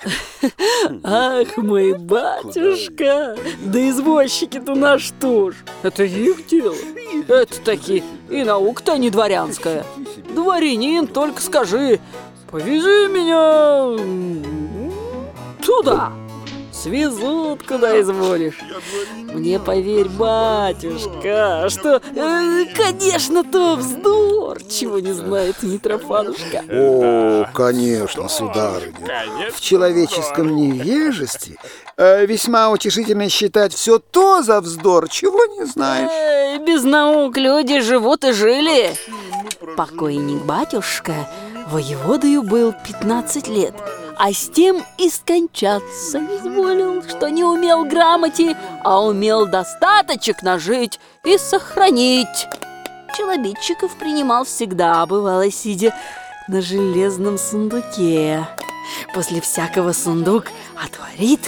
Ах, мой батюшка! Да извозчики-то на что ж? Это их дело. Это таки и наука-то не дворянская. Дворянин, только скажи, повези меня туда. Свезут, куда изволишь. Мне поверь, батюшка, что, э, конечно, то вздор, чего не знает Митрофанушка. О, конечно, сударыня. В человеческом невежестве э, весьма утешительно считать все то за вздор, чего не знаешь. Без наук люди живут и жили. Покойник батюшка воеводою был 15 лет, а с тем и скончаться изволил, что не умел грамоте, а умел достаточек нажить и сохранить. Челобитчиков принимал всегда, бывало, сидя на железном сундуке. После всякого сундук отворит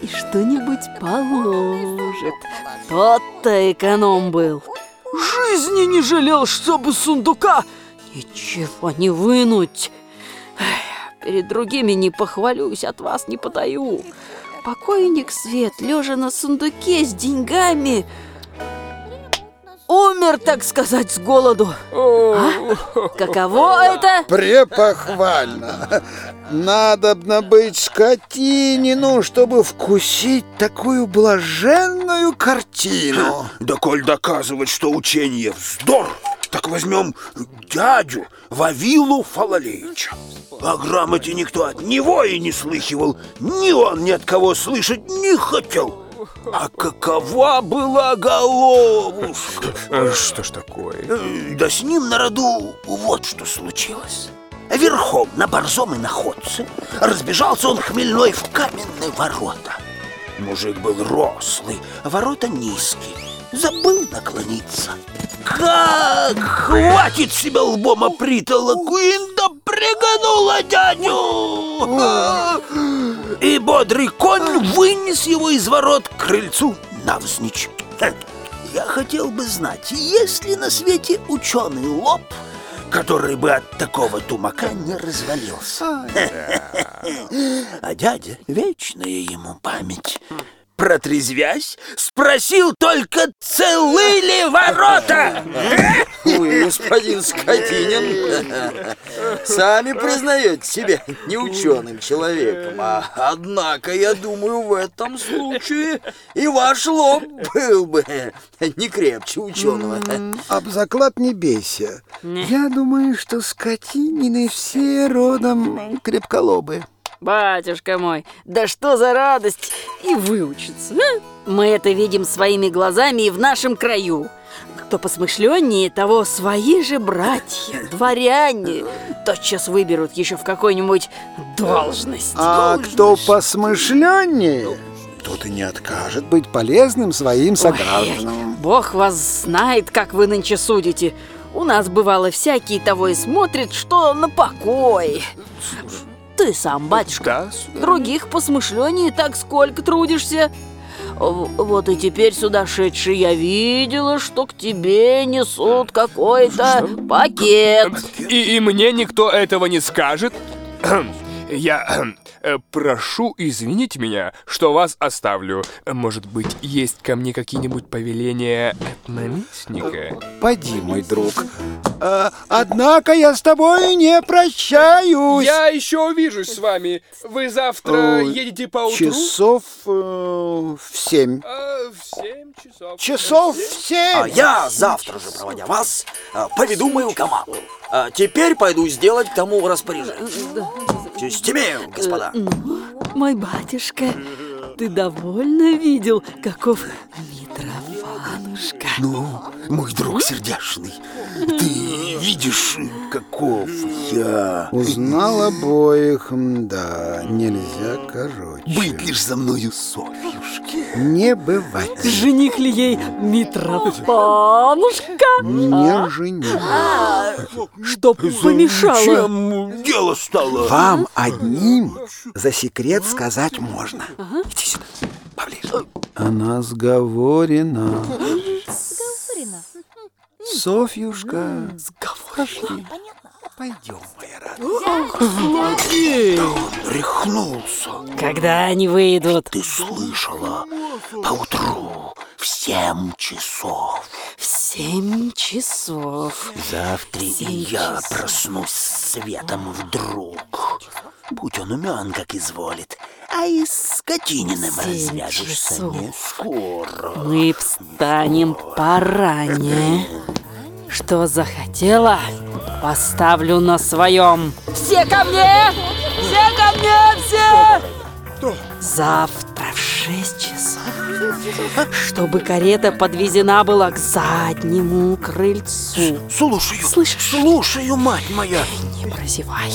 и что-нибудь положит. Тот-то эконом был. Жизни не жалел, чтобы сундука ничего не вынуть. Перед другими не похвалюсь, от вас не потаю. Покойник Свет, лежа на сундуке с деньгами, умер, так сказать, с голоду. А? Каково это? Препохвально. Надобно быть скотинину, чтобы вкусить такую блаженную картину. Да коль доказывать, что учение вздор, так возьмем дядю Вавилу Фалалеича. О грамоте никто от него и не слыхивал, ни он ни от кого слышать не хотел. А какова была головушка? А Что ж такое? Э, Да с ним на роду вот что случилось. Верхом на борзом и находце разбежался он хмельной в каменные ворота. Мужик был рослый, а ворота низкие. Забыл наклониться. Как хватит себя лбом о притолоку и да пригонула дядю! И бодрый конь вынес его из ворот к крыльцу навзничь. Я хотел бы знать, есть ли на свете ученый лоб, который бы от такого тумака не развалился. А дядя, вечная ему память, протрезвясь, спросил только, целы ли ворота? Вы, господин Скотинин, сами признаете себя неученым человеком, а однако, я думаю, в этом случае и ваш лоб был бы не крепче ученого. Об заклад не бейся. Я думаю, что скотинины все родом крепколобы. Батюшка мой, да что за радость и выучиться. а? Мы это видим своими глазами и в нашем краю. Кто посмышленнее, того свои же братья, дворяне, тотчас выберут еще в какой-нибудь должность. А кто посмышленнее, тот и не откажет быть полезным своим согражданам. Бог вас знает, как вы нынче судите. У нас бывало всякие того и смотрят, что на покой. Ты сам, батюшка, Да, сударь. других посмышлений так сколько трудишься. Вот и теперь сюда шедший я видела, что к тебе несут какой-то пакет. И, и мне никто этого не скажет? Я прошу извинить меня, что вас оставлю. Может быть, есть ко мне какие-нибудь повеления от наместника? Поди, мой друг. А, однако я с тобой не прощаюсь. Я еще увижусь с вами. Вы завтра Э, едете по утру? Часов э, в семь. А, в семь часов. Часов в семь. А я завтра же, проводя вас, поведу мою команду. А теперь пойду сделать тому распоряжение. С тебе, господа. Мой батюшка, ты довольно видел, каков Митрофанушка. Ну, мой друг сердешный, ты видишь, каков я. Узнал обоих, да, нельзя короче. Быть лишь за мною Софьюшки. Не бывать. Жених ли ей Митрофанушка? Не жених. Что помешало? Чем дело стало? Вам одним за секрет сказать можно. Иди сюда, поближе. Она сговорена. Софьюшка. Сговорено. Пойдем, моя радость. Да он рехнулся. Когда они выйдут? Ты слышала? Поутру в семь часов. В семь часов. Завтра и Семь я часов. проснусь светом вдруг. Будь он умен, как изволит. А и с скотининым Семь развяжешься часов. не скоро. Мы встанем поранее. Что захотела, поставлю на своем. Все ко мне! Все ко мне! Все! Завтра в шесть часов, чтобы карета подвезена была к заднему крыльцу. Слушаю. Слышишь? Слушаю, мать моя. Не прозевай.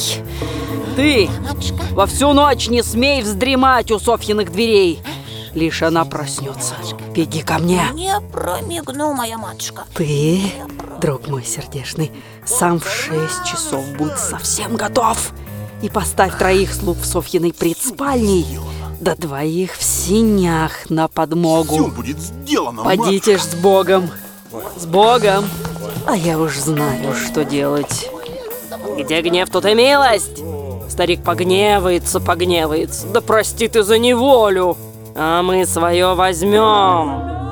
Ты во всю ночь не смей вздремать у Софьиных дверей. Лишь она проснется. Беги ко мне. Не промигну, моя матушка. Ты, друг мой сердечный, сам в шесть часов будь совсем готов. И поставь троих слуг в Софьиной предспальней, да двоих в синях на подмогу. будет сделано, Подите ж с Богом. С Богом. А я уж знаю, что делать. Где гнев, тут и милость. Старик погневается, погневается. Да прости ты за неволю. А мы свое возьмем.